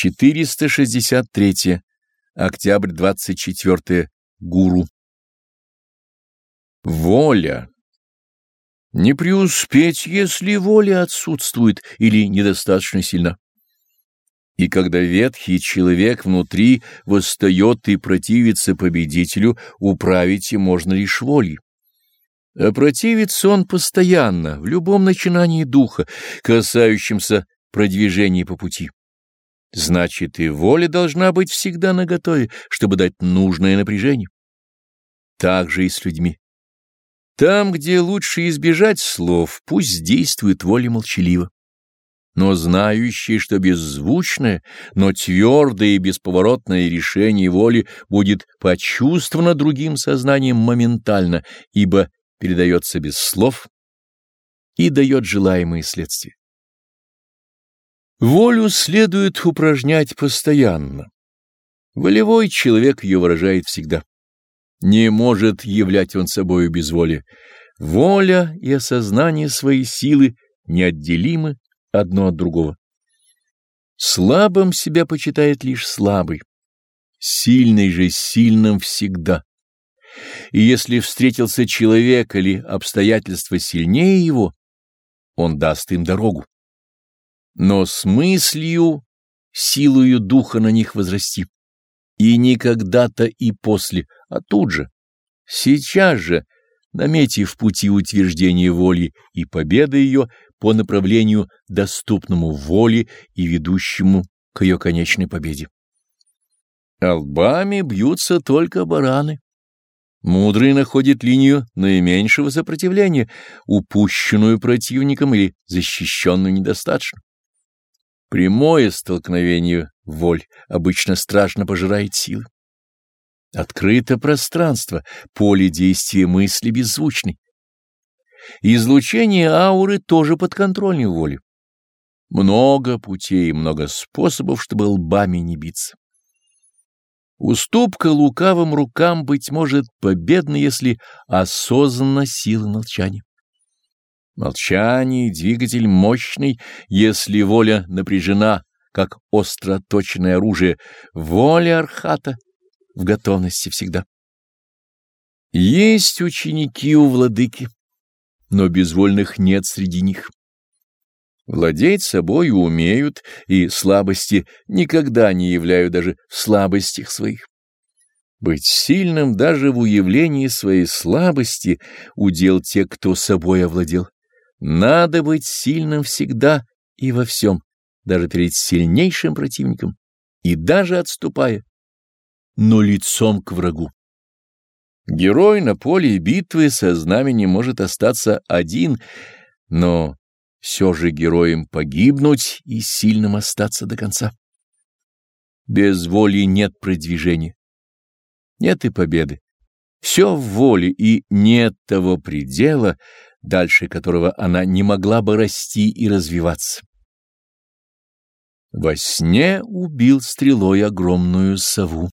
463. Октябрь 24. Гуру. Воля. Не преуспеть, если воля отсутствует или недостаточно сильна. И когда ветхий человек внутри восстает и противится победителю, управить и можно лишь волей. А противится он постоянно, в любом начинании духа, касающемся продвижения по пути. Значит, и воля должна быть всегда наготове, чтобы дать нужное напряжение. Так же и с людьми. Там, где лучше избежать слов, пусть действует воля молчаливо. Но знающий, что беззвучное, но твердое и бесповоротное решение воли будет почувствовано другим сознанием моментально, ибо передается без слов и дает желаемые следствия. Волю следует упражнять постоянно. Волевой человек ее выражает всегда. Не может являть он собою без воли. Воля и осознание своей силы неотделимы одно от другого. Слабым себя почитает лишь слабый, сильный же сильным всегда. И если встретился человек или обстоятельства сильнее его, он даст им дорогу но с мыслью, силою духа на них возрасти. И не когда-то и после, а тут же, сейчас же, наметив пути утверждения воли и победы ее по направлению, доступному воле и ведущему к ее конечной победе. Албами бьются только бараны. Мудрый находит линию наименьшего сопротивления, упущенную противником или защищенную недостаточно. Прямое столкновение воль обычно страшно пожирает силы. Открыто пространство, поле действия мысли беззвучной. Излучение ауры тоже подконтрольной воли. Много путей, много способов, чтобы лбами не биться. Уступка лукавым рукам, быть может, победна, если осознанно сила молчания. Молчание — двигатель мощный, если воля напряжена, как остро точное оружие, воля архата в готовности всегда. Есть ученики у владыки, но безвольных нет среди них. Владеть собою умеют, и слабости никогда не являют даже в слабостях своих. Быть сильным даже в уявлении своей слабости — удел те, кто собой овладел. Надо быть сильным всегда и во всем, даже перед сильнейшим противником, и даже отступая, но лицом к врагу. Герой на поле битвы со знаменем может остаться один, но все же героем погибнуть и сильным остаться до конца. Без воли нет продвижения, нет и победы. Все в воле, и нет того предела, дальше которого она не могла бы расти и развиваться. Во сне убил стрелой огромную сову.